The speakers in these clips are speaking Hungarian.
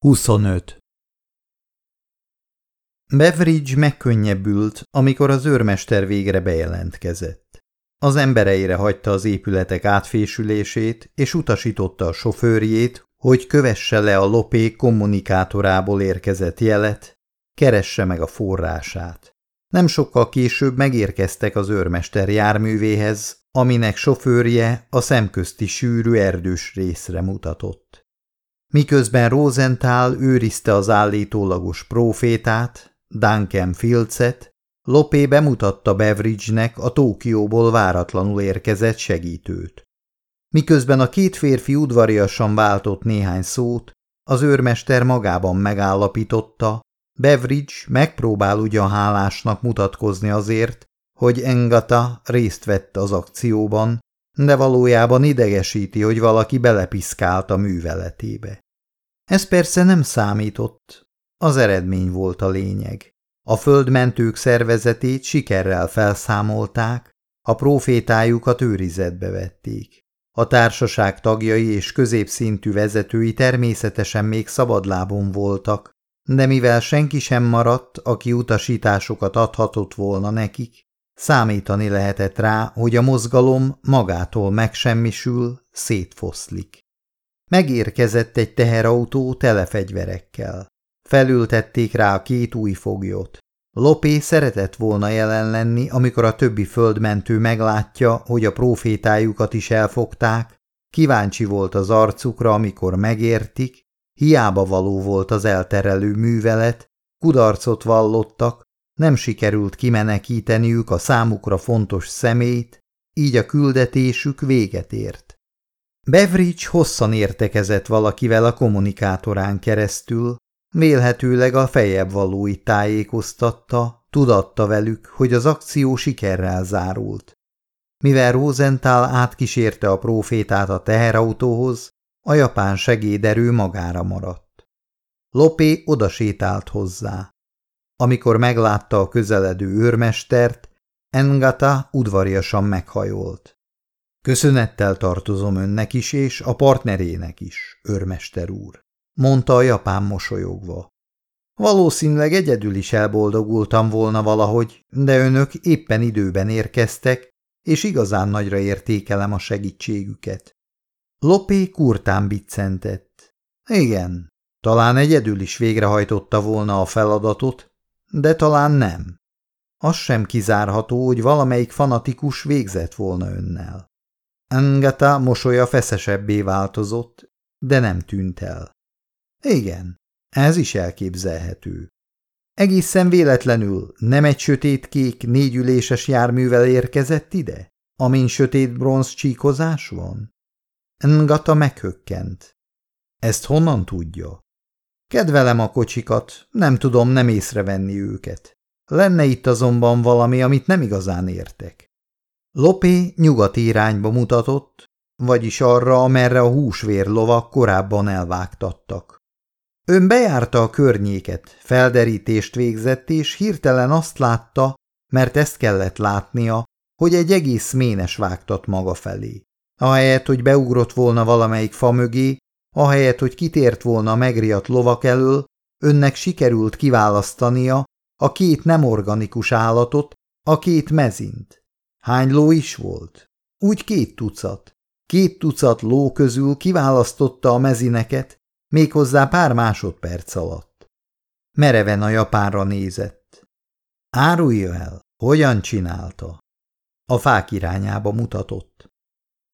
25. Beveridge megkönnyebbült, amikor az őrmester végre bejelentkezett. Az embereire hagyta az épületek átfésülését, és utasította a sofőrjét, hogy kövesse le a lopé kommunikátorából érkezett jelet, keresse meg a forrását. Nem sokkal később megérkeztek az őrmester járművéhez, aminek sofőrje a szemközti sűrű erdős részre mutatott. Miközben Rosenthal őrizte az állítólagos profétát, Duncan Fieldset, Lopé bemutatta Beveridge-nek a Tókióból váratlanul érkezett segítőt. Miközben a két férfi udvariasan váltott néhány szót, az őrmester magában megállapította, Beveridge megpróbál ugyan hálásnak mutatkozni azért, hogy Engata részt vett az akcióban, de valójában idegesíti, hogy valaki belepiszkált a műveletébe. Ez persze nem számított, az eredmény volt a lényeg. A földmentők szervezetét sikerrel felszámolták, a profétájukat őrizetbe vették. A társaság tagjai és középszintű vezetői természetesen még szabadlábon voltak, de mivel senki sem maradt, aki utasításokat adhatott volna nekik, Számítani lehetett rá, hogy a mozgalom magától megsemmisül, szétfoszlik. Megérkezett egy teherautó tele fegyverekkel. Felültették rá a két új foglyot. Lopé szeretett volna jelen lenni, amikor a többi földmentő meglátja, hogy a profétájukat is elfogták, kíváncsi volt az arcukra, amikor megértik, hiába való volt az elterelő művelet, kudarcot vallottak, nem sikerült kimenekíteniük a számukra fontos szemét, így a küldetésük véget ért. Beveridge hosszan értekezett valakivel a kommunikátorán keresztül, vélhetőleg a fejebb valóit tájékoztatta, tudatta velük, hogy az akció sikerrel zárult. Mivel Rosenthal átkísérte a profétát a teherautóhoz, a japán segéderő magára maradt. Lopé odasétált hozzá. Amikor meglátta a közeledő őrmestert, Engata udvariasan meghajolt. Köszönettel tartozom önnek is, és a partnerének is, őrmester úr, mondta a japán mosolyogva. Valószínűleg egyedül is elboldogultam volna valahogy, de önök éppen időben érkeztek, és igazán nagyra értékelem a segítségüket. Lopé kurtán biccentett. Igen, talán egyedül is végrehajtotta volna a feladatot, de talán nem. Az sem kizárható, hogy valamelyik fanatikus végzett volna önnel. Engata mosolya feszesebbé változott, de nem tűnt el. Igen, ez is elképzelhető. Egészen véletlenül nem egy sötét-kék négyüléses járművel érkezett ide, amin sötét bronz csíkozás van? Ngata meghökkent. Ezt honnan tudja? Kedvelem a kocsikat, nem tudom nem észrevenni őket. Lenne itt azonban valami, amit nem igazán értek. Lopé nyugati irányba mutatott, vagyis arra, amerre a húsvér lovak korábban elvágtattak. Ön bejárta a környéket, felderítést végzett, és hirtelen azt látta, mert ezt kellett látnia, hogy egy egész ménes vágtat maga felé. Ahelyett, hogy beugrott volna valamelyik fa mögé, Ahelyett, hogy kitért volna megriadt lovak elől, önnek sikerült kiválasztania a két nem organikus állatot, a két mezint. Hány ló is volt? Úgy két tucat. Két tucat ló közül kiválasztotta a mezineket, méghozzá pár másodperc alatt. Mereven a japánra nézett. Árulja el, hogyan csinálta? A fák irányába mutatott.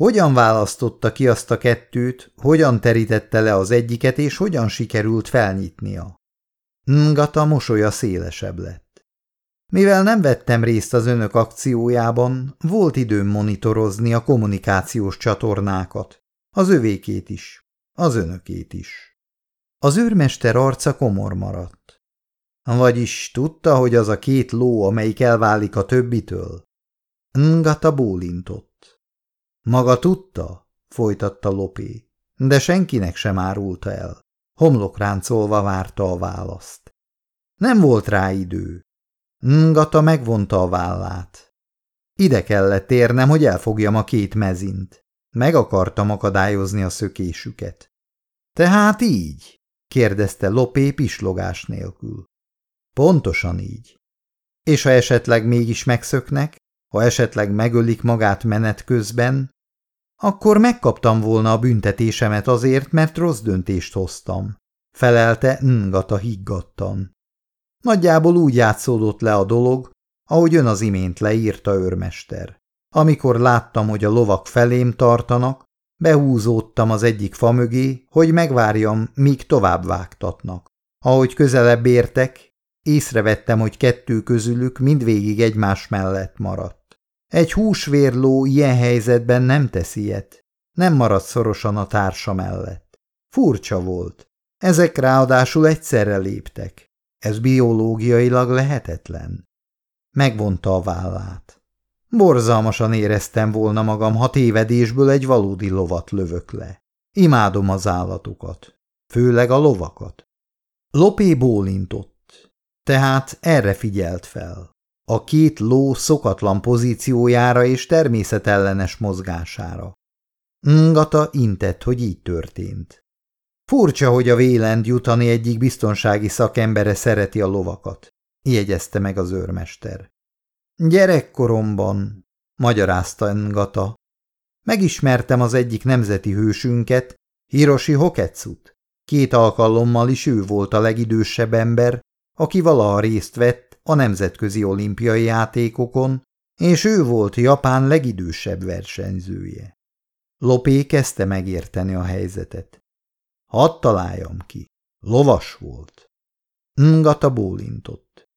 Hogyan választotta ki azt a kettőt, hogyan terítette le az egyiket, és hogyan sikerült felnyitnia? Ngata mosolya szélesebb lett. Mivel nem vettem részt az önök akciójában, volt időm monitorozni a kommunikációs csatornákat. Az övékét is, az önökét is. Az őrmester arca komor maradt. Vagyis tudta, hogy az a két ló, amelyik elválik a többitől? Ngata bólintott. Maga tudta? folytatta Lopé, de senkinek sem árulta el. Homlokráncolva várta a választ. Nem volt rá idő. Ngata megvonta a vállát. Ide kellett érnem, hogy elfogjam a két mezint. Meg akartam akadályozni a szökésüket. Tehát így? kérdezte Lopé pislogás nélkül. Pontosan így. És ha esetleg mégis megszöknek, ha esetleg megölik magát menet közben, akkor megkaptam volna a büntetésemet azért, mert rossz döntést hoztam, felelte Ngata higgadtan. Nagyjából úgy játszódott le a dolog, ahogy ön az imént leírta őrmester. Amikor láttam, hogy a lovak felém tartanak, behúzódtam az egyik fa mögé, hogy megvárjam, míg tovább vágtatnak. Ahogy közelebb értek, észrevettem, hogy kettő közülük mindvégig egymás mellett maradt. Egy húsvérló ilyen helyzetben nem tesz ilyet. Nem marad szorosan a társa mellett. Furcsa volt. Ezek ráadásul egyszerre léptek. Ez biológiailag lehetetlen. Megvonta a vállát. Borzalmasan éreztem volna magam, ha tévedésből egy valódi lovat lövök le. Imádom az állatokat. Főleg a lovakat. Lopé bólintott. Tehát erre figyelt fel a két ló szokatlan pozíciójára és természetellenes mozgására. Ngata intett, hogy így történt. Furcsa, hogy a Vélend jutani egyik biztonsági szakembere szereti a lovakat, jegyezte meg az őrmester. Gyerekkoromban, magyarázta Ngata, megismertem az egyik nemzeti hősünket, Hiroshi Hoketsut. Két alkalommal is ő volt a legidősebb ember, aki valaha részt vett a nemzetközi olimpiai játékokon, és ő volt Japán legidősebb versenyzője. Lopé kezdte megérteni a helyzetet. Hadd találjam ki. Lovas volt. Ngata bólintott.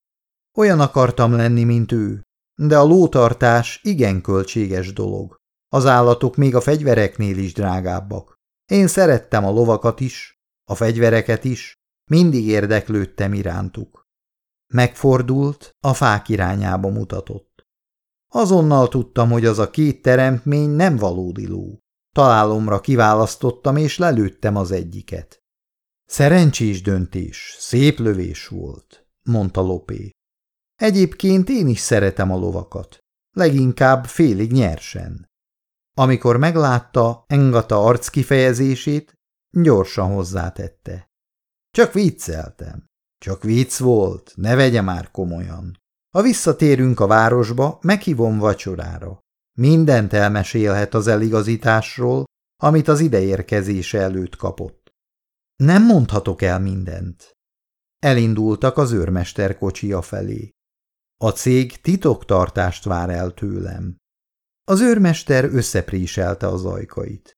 Olyan akartam lenni, mint ő, de a lótartás igen költséges dolog. Az állatok még a fegyvereknél is drágábbak. Én szerettem a lovakat is, a fegyvereket is, mindig érdeklődtem irántuk. Megfordult, a fák irányába mutatott. Azonnal tudtam, hogy az a két teremtmény nem valódi ló. Találomra kiválasztottam, és lelőttem az egyiket. Szerencsés döntés, szép lövés volt, mondta Lopé. Egyébként én is szeretem a lovakat, leginkább félig nyersen. Amikor meglátta Engata arc kifejezését, gyorsan hozzátette. Csak vicceltem. Csak vicc volt, ne vegye már komolyan. Ha visszatérünk a városba, meghívom vacsorára. Mindent elmesélhet az eligazításról, amit az ideérkezése előtt kapott. Nem mondhatok el mindent. Elindultak az őrmester kocsia felé. A cég titoktartást vár el tőlem. Az őrmester összepréselte az ajkait.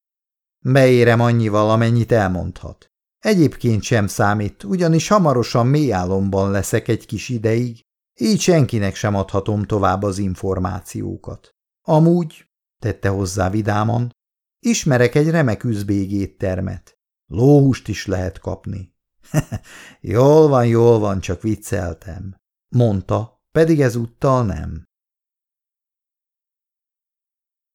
Beérem annyival, amennyit elmondhat. Egyébként sem számít, ugyanis hamarosan mély álomban leszek egy kis ideig, így senkinek sem adhatom tovább az információkat. Amúgy, tette hozzá vidáman, ismerek egy remek üzbégéttermet. Lóhust is lehet kapni. jól van, jól van, csak vicceltem, mondta, pedig ezúttal nem.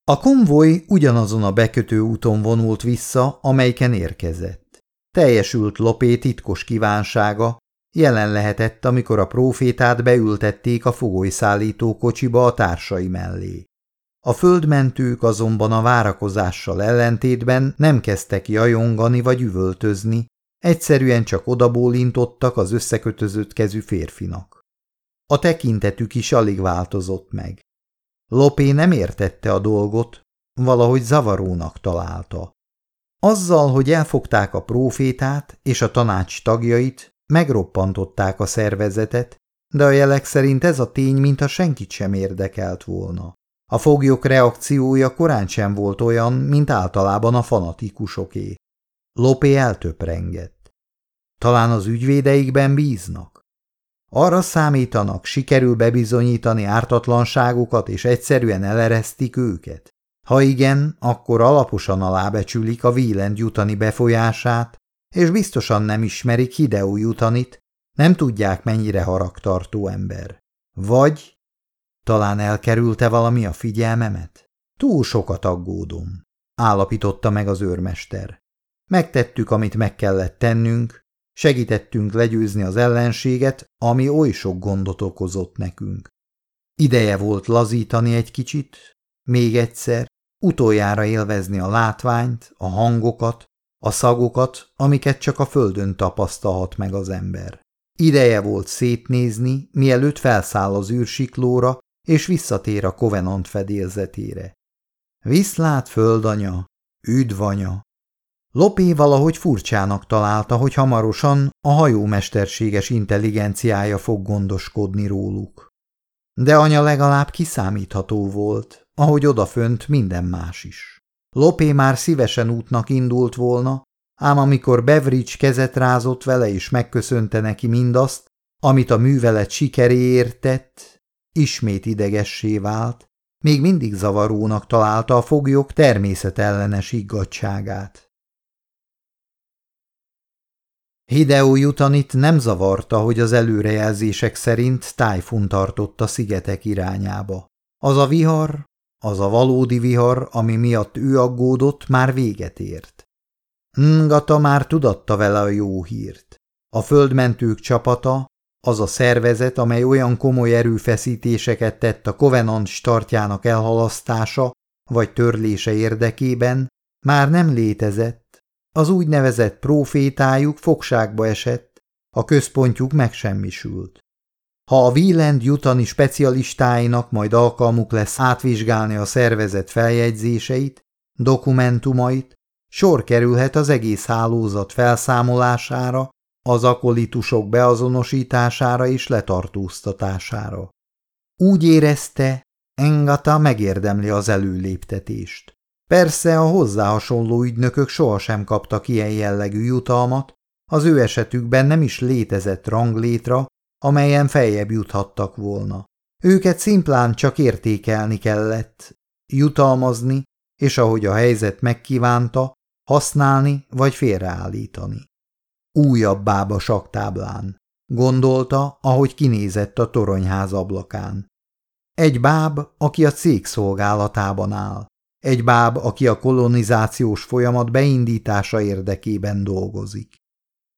A konvoj ugyanazon a bekötő úton vonult vissza, amelyken érkezett. Teljesült Lopé titkos kívánsága, jelen lehetett, amikor a prófétát beültették a fogolyszállító kocsiba a társai mellé. A földmentők azonban a várakozással ellentétben nem kezdtek jajongani vagy üvöltözni, egyszerűen csak odabólintottak az összekötözött kezű férfinak. A tekintetük is alig változott meg. Lopé nem értette a dolgot, valahogy zavarónak találta. Azzal, hogy elfogták a prófétát és a tanács tagjait, megroppantották a szervezetet, de a jelek szerint ez a tény, mintha senkit sem érdekelt volna. A foglyok reakciója korán sem volt olyan, mint általában a fanatikusoké. Lopé eltöprengett. Talán az ügyvédeikben bíznak. Arra számítanak, sikerül bebizonyítani ártatlanságukat, és egyszerűen eleresztik őket. Ha igen, akkor alaposan alábecsülik a Wieland jutani befolyását, és biztosan nem ismerik Hideo jutanit, nem tudják, mennyire haragtartó ember. Vagy talán elkerülte valami a figyelmemet? Túl sokat aggódom, állapította meg az őrmester. Megtettük, amit meg kellett tennünk, segítettünk legyőzni az ellenséget, ami oly sok gondot okozott nekünk. Ideje volt lazítani egy kicsit, még egyszer, utoljára élvezni a látványt, a hangokat, a szagokat, amiket csak a földön tapasztalhat meg az ember. Ideje volt szétnézni, mielőtt felszáll az űrsiklóra, és visszatér a Covenant fedélzetére. Viszlát, földanya, üdvanya! Lopé valahogy furcsának találta, hogy hamarosan a hajó mesterséges intelligenciája fog gondoskodni róluk. De anya legalább kiszámítható volt, ahogy odafönt minden más is. Lopé már szívesen útnak indult volna, ám amikor Beveridge kezet rázott vele és megköszönte neki mindazt, amit a művelet sikeréért tett, ismét idegessé vált, még mindig zavarónak találta a foglyok természetellenes higgadságát. Hideo Jutanit nem zavarta, hogy az előrejelzések szerint tájfun tartott a szigetek irányába. Az a vihar, az a valódi vihar, ami miatt ő aggódott, már véget ért. Ngata már tudatta vele a jó hírt. A földmentők csapata, az a szervezet, amely olyan komoly erőfeszítéseket tett a Covenant startjának elhalasztása vagy törlése érdekében, már nem létezett. Az úgynevezett profétájuk fogságba esett, a központjuk megsemmisült. Ha a Wieland jutani specialistáinak majd alkalmuk lesz átvizsgálni a szervezet feljegyzéseit, dokumentumait, sor kerülhet az egész hálózat felszámolására, az akolitusok beazonosítására és letartóztatására. Úgy érezte, Engata megérdemli az előléptetést. Persze a hozzá hasonló ügynökök sohasem kaptak ilyen jellegű jutalmat, az ő esetükben nem is létezett ranglétra, amelyen feljebb juthattak volna. Őket szimplán csak értékelni kellett, jutalmazni, és ahogy a helyzet megkívánta, használni vagy félreállítani. Újabb bába saktáblán. Gondolta, ahogy kinézett a toronyház ablakán. Egy báb, aki a cég szolgálatában áll. Egy báb, aki a kolonizációs folyamat beindítása érdekében dolgozik.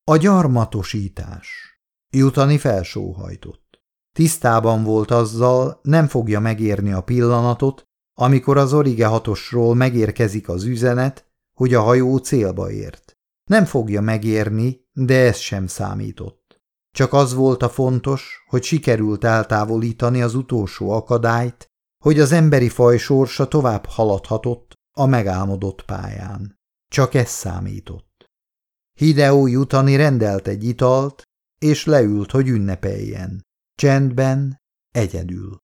A gyarmatosítás. Jutani felsóhajtott. Tisztában volt azzal, nem fogja megérni a pillanatot, amikor az Orige hatosról megérkezik az üzenet, hogy a hajó célba ért. Nem fogja megérni, de ez sem számított. Csak az volt a fontos, hogy sikerült eltávolítani az utolsó akadályt, hogy az emberi faj sorsa tovább haladhatott a megálmodott pályán. Csak ez számított. Hideo Jutani rendelt egy italt, és leült, hogy ünnepeljen. Csendben, egyedül.